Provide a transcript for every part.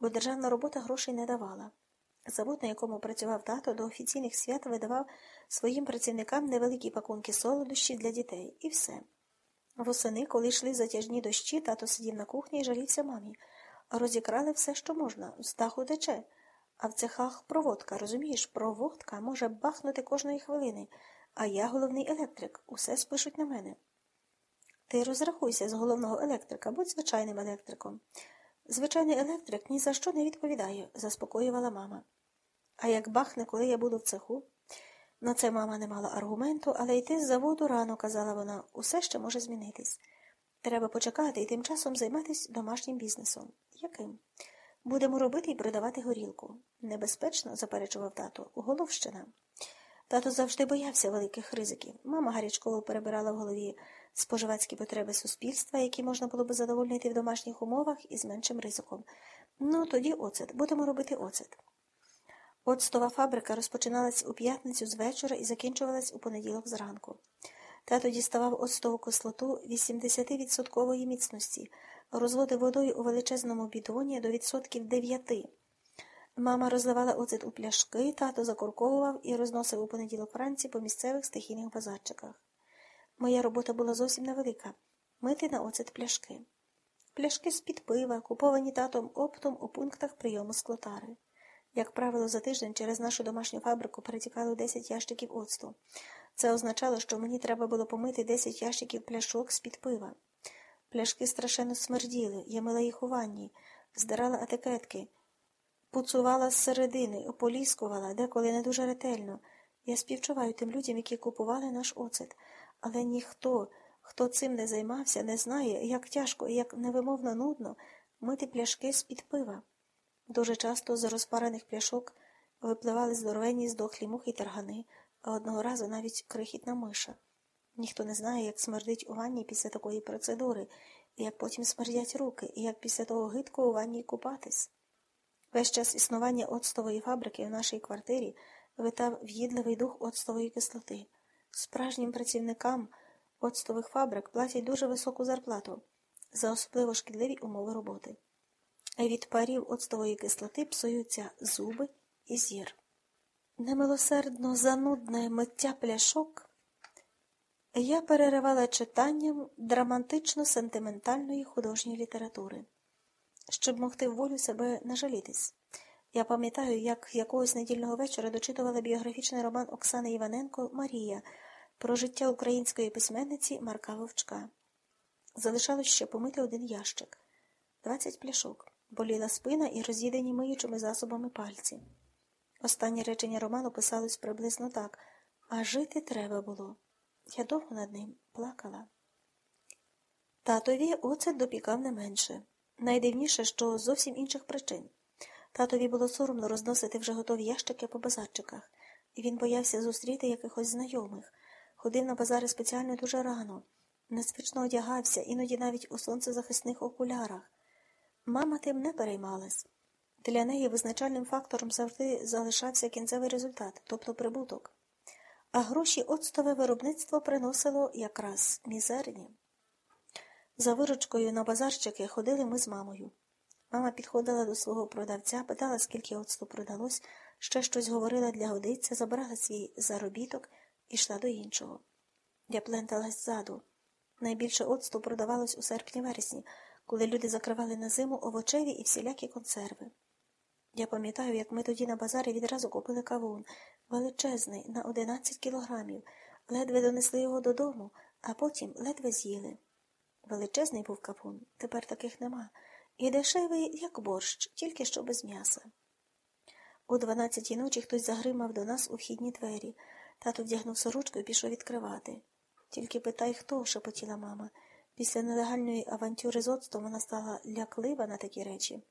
бо державна робота грошей не давала. Завод, на якому працював тато, до офіційних свят видавав своїм працівникам невеликі пакунки солодощів для дітей, і все. Восени, коли йшли затяжні дощі, тато сидів на кухні і жалівся мамі. Розікрали все, що можна, з даху тече. А в цехах проводка, розумієш, проводка може бахнути кожної хвилини, а я головний електрик, усе спишуть на мене. Ти розрахуйся з головного електрика, будь звичайним електриком. Звичайний електрик ні за що не відповідає, заспокоювала мама. А як бахне, коли я буду в цеху? На це мама не мала аргументу, але йти з заводу рано, казала вона, усе ще може змінитись. Треба почекати і тим часом займатися домашнім бізнесом. Яким? Будемо робити і продавати горілку. Небезпечно, заперечував тато, Головщина. Тато завжди боявся великих ризиків. Мама гарячково перебирала в голові споживацькі потреби суспільства, які можна було би задовольнити в домашніх умовах і з меншим ризиком. Ну, тоді оцет. Будемо робити оцет. Оцтова фабрика розпочиналась у п'ятницю з вечора і закінчувалась у понеділок зранку. Тато діставав оцтову кислоту 80% міцності, розводив водою у величезному бідоні до відсотків 9. Мама розливала оцет у пляшки, тато закорковував і розносив у понеділок вранці по місцевих стихійних базарчиках. Моя робота була зовсім невелика мити на оцет пляшки. Пляшки з-під пива, куповані татом оптом у пунктах прийому склотари. Як правило, за тиждень через нашу домашню фабрику перетікало 10 ящиків оцту. Це означало, що мені треба було помити 10 ящиків пляшок з-під пива. Пляшки страшенно смерділи, я мила їх у ванні, здирала етикетки, пуцувала з середини, ополіскувала, деколи не дуже ретельно. Я співчуваю тим людям, які купували наш оцет, але ніхто, хто цим не займався, не знає, як тяжко і як невимовно нудно мити пляшки з-під пива. Дуже часто з розпарених пляшок випливали здоровенні здохлі мухи й таргани, а одного разу навіть крихітна миша. Ніхто не знає, як смердить у ванні після такої процедури, як потім смердять руки, і як після того гидко у ванні купатись. Весь час існування оцтової фабрики в нашій квартирі витав в'їдливий дух оцтової кислоти. Справжнім працівникам оцтових фабрик платять дуже високу зарплату за особливо шкідливі умови роботи. Від парів оцтової кислоти псуються зуби і зір. Немилосердно занудне миття пляшок я переривала читанням драматично-сентиментальної художньої літератури, щоб могти волю себе нажалітись. Я пам'ятаю, як якогось недільного вечора дочитувала біографічний роман Оксани Іваненко Марія про життя української письменниці Марка Вовчка. Залишалось ще помити один ящик, двадцять пляшок, боліла спина і роз'їдені миючими засобами пальці. Останнє речення роману писалось приблизно так а жити треба було. Я довго над ним плакала. Татові оцет допікав не менше. Найдивніше, що зовсім інших причин. Татові було соромно розносити вже готові ящики по базарчиках, і він боявся зустріти якихось знайомих, ходив на базари спеціально дуже рано, незвично одягався, іноді навіть у сонцезахисних окулярах. Мама тим не переймалась. Для неї визначальним фактором завжди залишався кінцевий результат, тобто прибуток. А гроші оцтове виробництво приносило якраз мізерні. За виручкою на базарчики ходили ми з мамою. Мама підходила до свого продавця, питала, скільки оцту продалось, ще щось говорила для годиця, забрала свій заробіток і йшла до іншого. Я пленталась ззаду. Найбільше оцту продавалось у серпні вересні, коли люди закривали на зиму овочеві і всілякі консерви. Я пам'ятаю, як ми тоді на базарі відразу купили кавун, величезний, на 11 кілограмів, ледве донесли його додому, а потім ледве з'їли. Величезний був кавун, тепер таких нема, і дешевий, як борщ, тільки що без м'яса. О дванадцятій ночі хтось загримав до нас у вхідні двері. Тато вдягнув сорочку і пішов відкривати. Тільки питай, хто, шепотіла мама. Після нелегальної авантюри з оцтом вона стала ляклива на такі речі.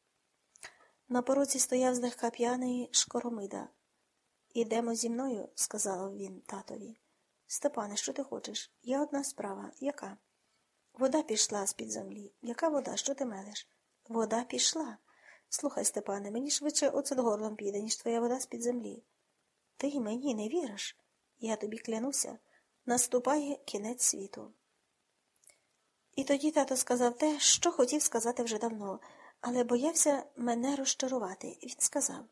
На порозі стояв злегка п'яний шкоромида. Ідемо зі мною, сказав він татові. Степане, що ти хочеш? Є одна справа. Яка? Вода пішла з-під землі. Яка вода? Що ти мелеш? Вода пішла. Слухай, Степане, мені швидше оцет горлом піде, ніж твоя вода з-під землі. Ти мені не віриш? Я тобі клянуся. Наступає кінець світу. І тоді тато сказав те, що хотів сказати вже давно. але боявся мене розчарувати. Він сказав